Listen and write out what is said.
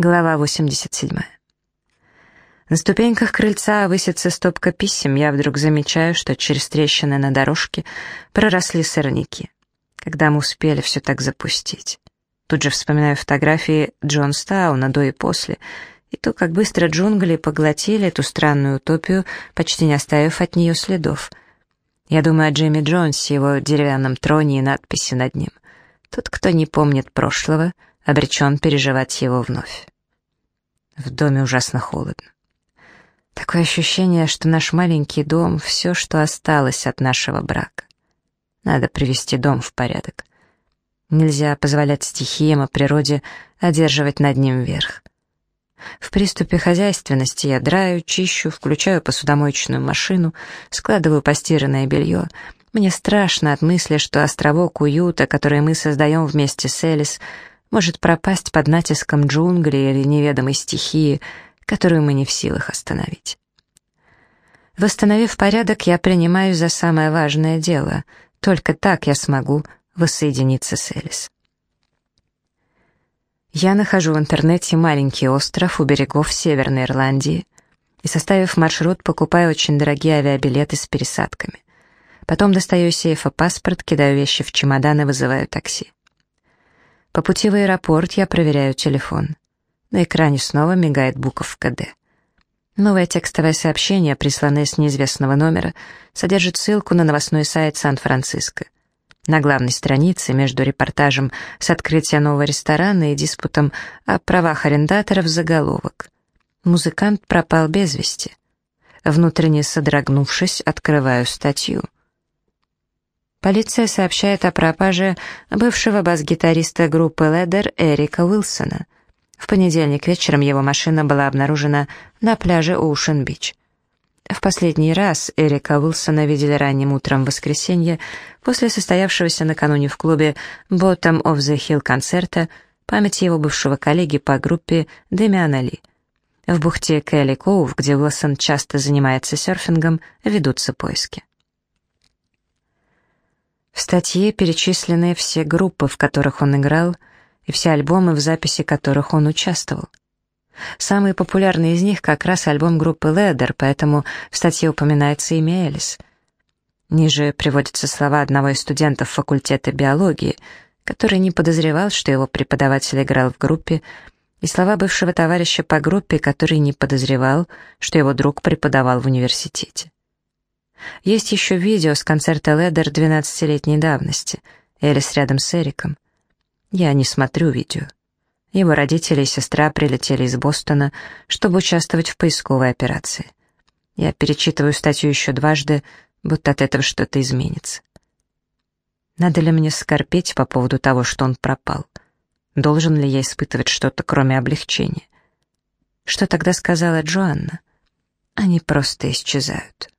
Глава 87. На ступеньках крыльца высится стопка писем, я вдруг замечаю, что через трещины на дорожке проросли сорняки. Когда мы успели все так запустить? Тут же вспоминаю фотографии Джонстауна до и после, и то, как быстро джунгли поглотили эту странную утопию, почти не оставив от нее следов. Я думаю о Джимми Джонсе, его деревянном троне и надписи над ним. Тот, кто не помнит прошлого — обречен переживать его вновь. В доме ужасно холодно. Такое ощущение, что наш маленький дом — все, что осталось от нашего брака. Надо привести дом в порядок. Нельзя позволять стихиям и природе одерживать над ним верх. В приступе хозяйственности я драю, чищу, включаю посудомоечную машину, складываю постиранное белье. Мне страшно от мысли, что островок уюта, который мы создаем вместе с Элис, может пропасть под натиском джунглей или неведомой стихии, которую мы не в силах остановить. Восстановив порядок, я принимаюсь за самое важное дело. Только так я смогу воссоединиться с Элис. Я нахожу в интернете маленький остров у берегов Северной Ирландии и, составив маршрут, покупаю очень дорогие авиабилеты с пересадками. Потом достаю из сейфа паспорт, кидаю вещи в чемодан и вызываю такси. По пути в аэропорт я проверяю телефон. На экране снова мигает буковка «Д». Новое текстовое сообщение, присланное с неизвестного номера, содержит ссылку на новостной сайт Сан-Франциско. На главной странице, между репортажем с открытия нового ресторана и диспутом о правах арендаторов, заголовок. Музыкант пропал без вести. Внутренне содрогнувшись, открываю статью. Полиция сообщает о пропаже бывшего бас-гитариста группы Ледер Эрика Уилсона. В понедельник вечером его машина была обнаружена на пляже Оушен-Бич. В последний раз Эрика Уилсона видели ранним утром в воскресенье после состоявшегося накануне в клубе Bottom of the Hill концерта памяти его бывшего коллеги по группе Демиана Ли. В бухте Келли Коув, где Уилсон часто занимается серфингом, ведутся поиски. В статье перечислены все группы, в которых он играл, и все альбомы, в записи которых он участвовал. Самый популярный из них как раз альбом группы Leather, поэтому в статье упоминается имя Элис. Ниже приводятся слова одного из студентов факультета биологии, который не подозревал, что его преподаватель играл в группе, и слова бывшего товарища по группе, который не подозревал, что его друг преподавал в университете. Есть еще видео с концерта Ледер 12-летней давности. Элис рядом с Эриком. Я не смотрю видео. Его родители и сестра прилетели из Бостона, чтобы участвовать в поисковой операции. Я перечитываю статью еще дважды, будто от этого что-то изменится. Надо ли мне скорпеть по поводу того, что он пропал? Должен ли я испытывать что-то, кроме облегчения? Что тогда сказала Джоанна? Они просто исчезают.